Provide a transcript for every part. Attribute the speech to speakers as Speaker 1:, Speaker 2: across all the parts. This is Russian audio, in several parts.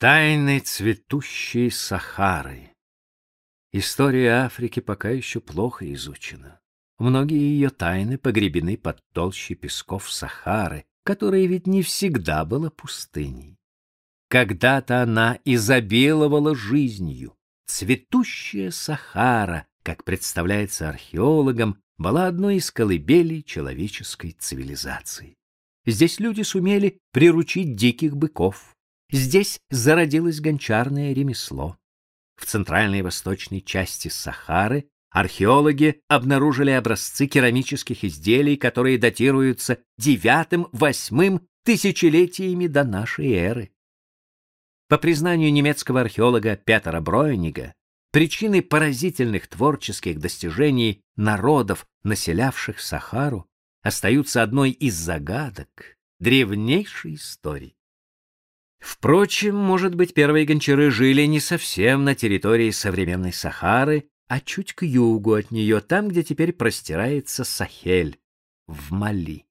Speaker 1: Тайны цветущей Сахары. История Африки пока еще плохо изучена. Многие ее тайны погребены под толщей песков Сахары, которая ведь не всегда была пустыней. Когда-то она изобиловала жизнью. Цветущая Сахара, как представляется археологам, была одной из колыбелей человеческой цивилизации. Здесь люди сумели приручить диких быков, Здесь зародилось гончарное ремесло. В центральной и восточной части Сахары археологи обнаружили образцы керамических изделий, которые датируются девятым-восьмым тысячелетиями до нашей эры. По признанию немецкого археолога Петера Бройнига, причиной поразительных творческих достижений народов, населявших Сахару, остаются одной из загадок древнейшей истории. Впрочем, может быть, первые гончары жили не совсем на территории современной Сахары, а чуть к югу от нее, там, где теперь простирается Сахель, в Мали.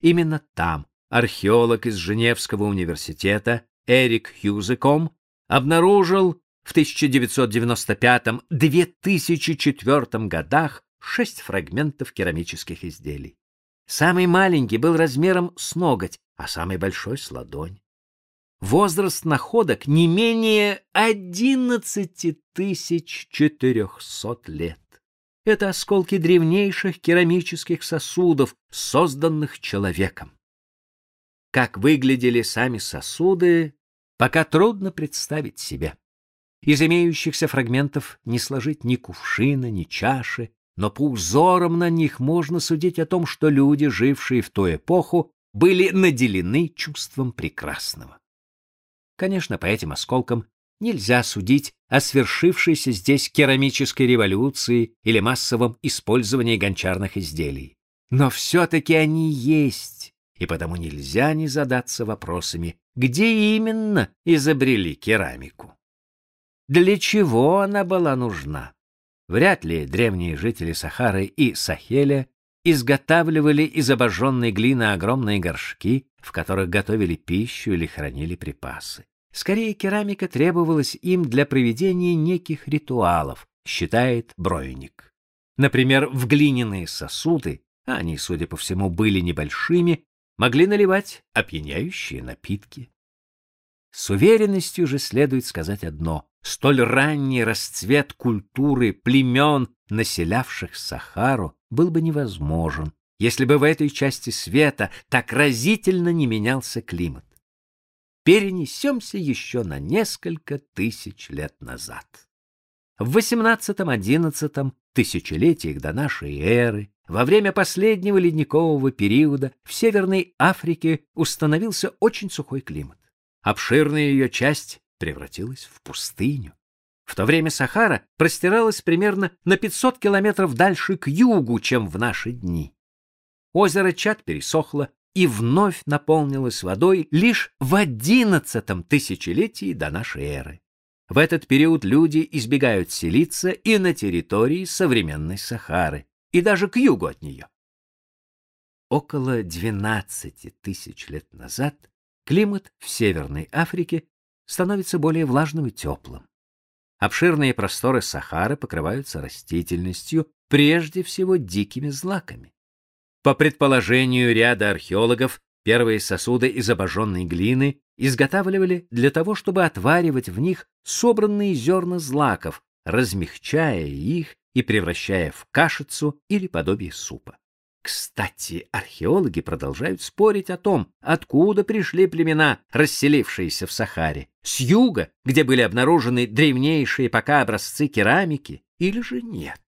Speaker 1: Именно там археолог из Женевского университета Эрик Хьюзеком обнаружил в 1995-2004 годах шесть фрагментов керамических изделий. Самый маленький был размером с ноготь, а самый большой — с ладонь. Возраст находок не менее 11400 лет. Это осколки древнейших керамических сосудов, созданных человеком. Как выглядели сами сосуды, пока трудно представить себе. Из имеющихся фрагментов не сложить ни кувшина, ни чаши, но по узорам на них можно судить о том, что люди, жившие в ту эпоху, были наделены чувством прекрасного. Конечно, по этим осколкам нельзя судить о свершившейся здесь керамической революции или массовом использовании гончарных изделий. Но все-таки они есть, и потому нельзя не задаться вопросами, где именно изобрели керамику. Для чего она была нужна? Вряд ли древние жители Сахары и Сахеля изготавливали из обожженной глины огромные горшки, в которых готовили пищу или хранили припасы. Скорее, керамика требовалась им для проведения неких ритуалов, считает Бройник. Например, в глиняные сосуды, а они, судя по всему, были небольшими, могли наливать опьяняющие напитки. С уверенностью же следует сказать одно: столь ранний расцвет культуры племен, населявших Сахару, был бы невозможен, если бы в этой части света так разительно не менялся климат перенесемся еще на несколько тысяч лет назад. В XVIII-XI тысячелетиях до нашей эры, во время последнего ледникового периода в Северной Африке установился очень сухой климат. Обширная ее часть превратилась в пустыню. В то время Сахара простиралась примерно на 500 километров дальше к югу, чем в наши дни. Озеро Чад пересохло, и вновь наполнилась водой лишь в одиннадцатом тысячелетии до нашей эры. В этот период люди избегают селиться и на территории современной Сахары, и даже к югу от нее. Около 12 тысяч лет назад климат в Северной Африке становится более влажным и теплым. Обширные просторы Сахары покрываются растительностью, прежде всего дикими злаками. По предположению ряда археологов, первые сосуды из обожженной глины изготавливали для того, чтобы отваривать в них собранные зерна злаков, размягчая их и превращая в кашицу или подобие супа. Кстати, археологи продолжают спорить о том, откуда пришли племена, расселившиеся в Сахаре, с юга, где были обнаружены древнейшие пока образцы керамики, или же нет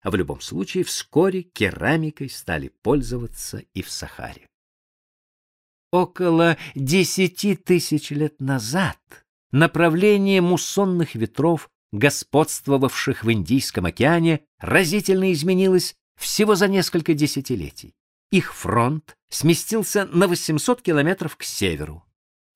Speaker 1: а в любом случае вскоре керамикой стали пользоваться и в Сахаре. Около десяти тысяч лет назад направление муссонных ветров, господствовавших в Индийском океане, разительно изменилось всего за несколько десятилетий. Их фронт сместился на 800 километров к северу.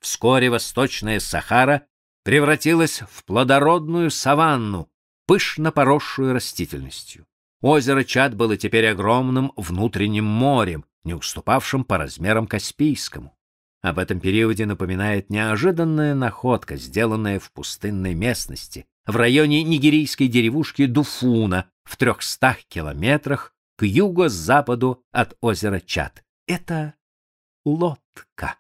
Speaker 1: Вскоре восточная Сахара превратилась в плодородную саванну, пышно поросшую растительностью. Озеро Чад было теперь огромным внутренним морем, не уступавшим по размерам Каспийскому. Об этом периоде напоминает неожиданная находка, сделанная в пустынной местности, в районе нигерийской деревушки Дуфуна, в трехстах километрах к юго-западу от озера Чад. Это лодка,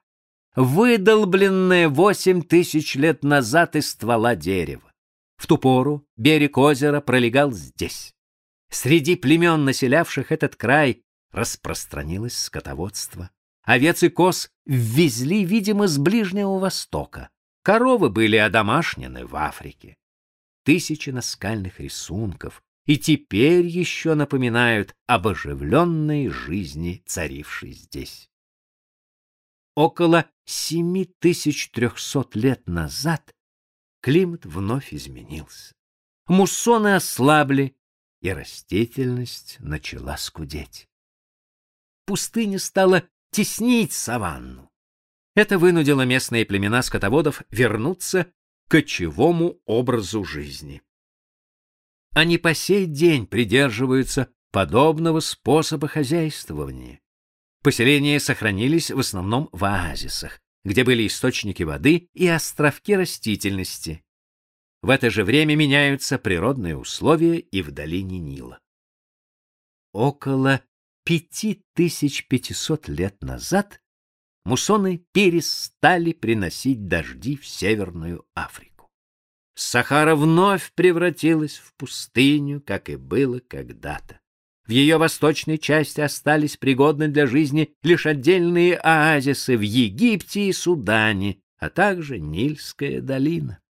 Speaker 1: выдолбленная восемь тысяч лет назад из ствола дерева. В ту пору берег озера пролегал здесь. Среди племен, населявших этот край, распространилось скотоводство. Овец и коз ввезли, видимо, с Ближнего Востока. Коровы были одомашнены в Африке. Тысячи наскальных рисунков и теперь еще напоминают об оживленной жизни, царившей здесь. Около 7300 лет назад климат вновь изменился. Муссоны ослабли, и растительность начала скудеть. Пустыня стала теснить саванну. Это вынудило местные племена скотоводов вернуться к кочевому образу жизни. Они по сей день придерживаются подобного способа хозяйствования. Поселения сохранились в основном в оазисах, где были источники воды и островки растительности. В это же время меняются природные условия и в долине Нила. Около 5500 лет назад муссоны перестали приносить дожди в Северную Африку. Сахара вновь превратилась в пустыню, как и было когда-то. В ее восточной части остались пригодны для жизни лишь отдельные оазисы в Египте и Судане, а также Нильская долина.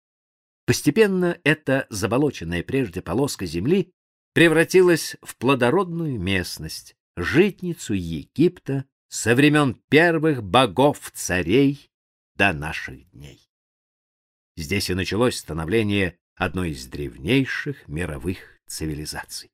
Speaker 1: Постепенно эта заболоченная прежде полоска земли превратилась в плодородную местность, житницу Египта со времен первых богов-царей до наших дней. Здесь и началось становление одной из древнейших мировых цивилизаций.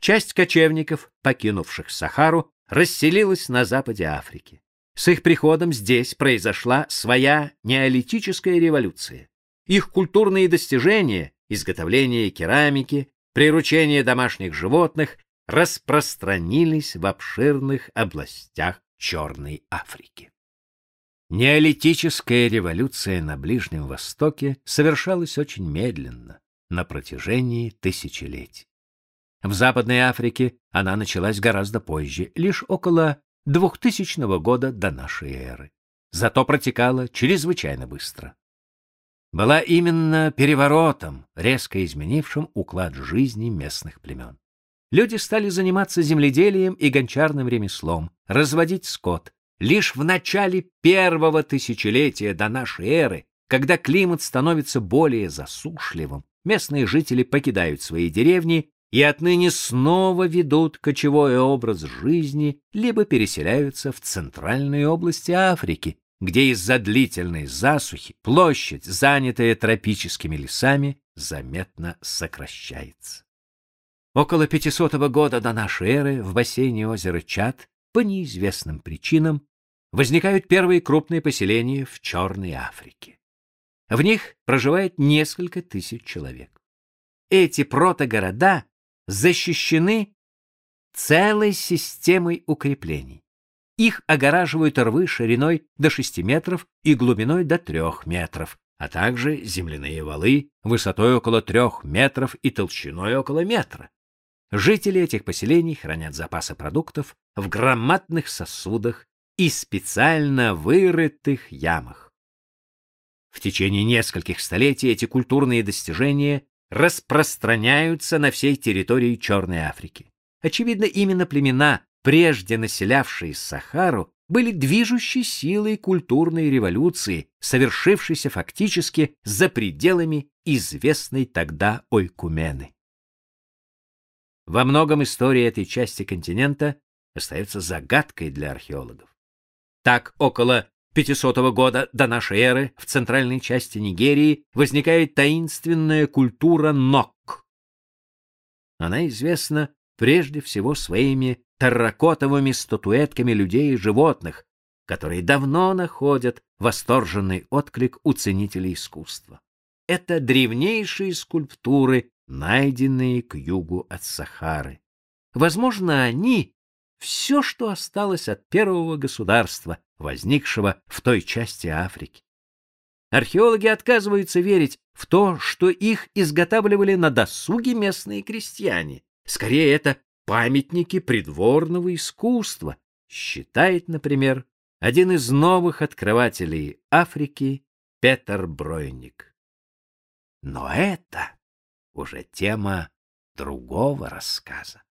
Speaker 1: Часть кочевников, покинувших Сахару, расселилась на западе Африки. С их приходом здесь произошла своя неолитическая революция. Их культурные достижения, изготовление керамики, приручение домашних животных распространились в обширных областях Черной Африки. Неолитическая революция на Ближнем Востоке совершалась очень медленно, на протяжении тысячелетий. В Западной Африке она началась гораздо позже, лишь около 2000 года до нашей эры. Зато протекала чрезвычайно быстро. Была именно переворотом, резко изменившим уклад жизни местных племен. Люди стали заниматься земледелием и гончарным ремеслом, разводить скот. Лишь в начале первого тысячелетия до нашей эры, когда климат становится более засушливым, местные жители покидают свои деревни и отныне снова ведут кочевой образ жизни, либо переселяются в центральные области Африки, где из-за длительной засухи площадь, занятая тропическими лесами, заметно сокращается. Около 500 года до нашей эры в бассейне озера Чад по неизвестным причинам возникают первые крупные поселения в Черной Африке. В них проживает несколько тысяч человек. Эти протогорода защищены целой системой укреплений. Их огораживают рвы шириной до 6 метров и глубиной до 3 метров, а также земляные валы высотой около 3 метров и толщиной около метра. Жители этих поселений хранят запасы продуктов в громадных сосудах и специально вырытых ямах. В течение нескольких столетий эти культурные достижения распространяются на всей территории Черной Африки. Очевидно, именно племена, прежде населявшие Сахару, были движущей силой культурной революции, совершившейся фактически за пределами известной тогда Ойкумены. Во многом история этой части континента остается загадкой для археологов. Так, около 500 года до нашей эры в центральной части Нигерии возникает таинственная культура Нок. Она известна прежде всего своими терракотовыми статуэтками людей и животных, которые давно находят восторженный отклик у ценителей искусства. Это древнейшие скульптуры, найденные к югу от Сахары. Возможно, они все, что осталось от первого государства, возникшего в той части Африки. Археологи отказываются верить в то, что их изготавливали на досуге местные крестьяне. Скорее, это памятники придворного искусства, считает, например, один из новых открывателей Африки Петер Бройник. Но это уже тема другого рассказа.